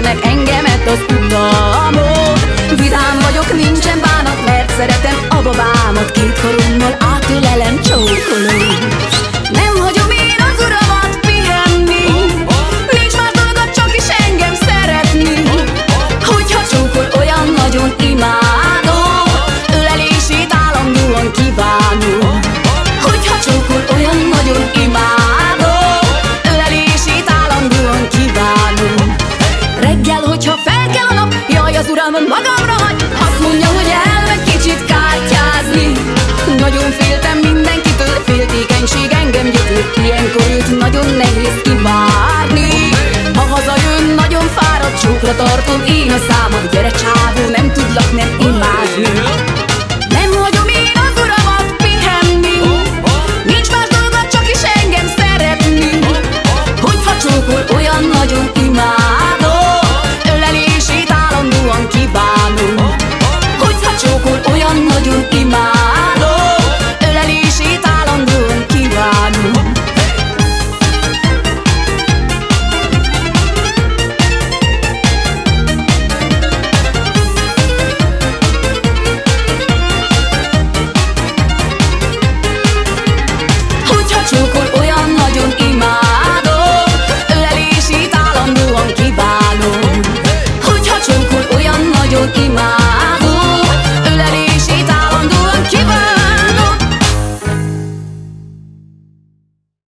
internet eng I'm a mother.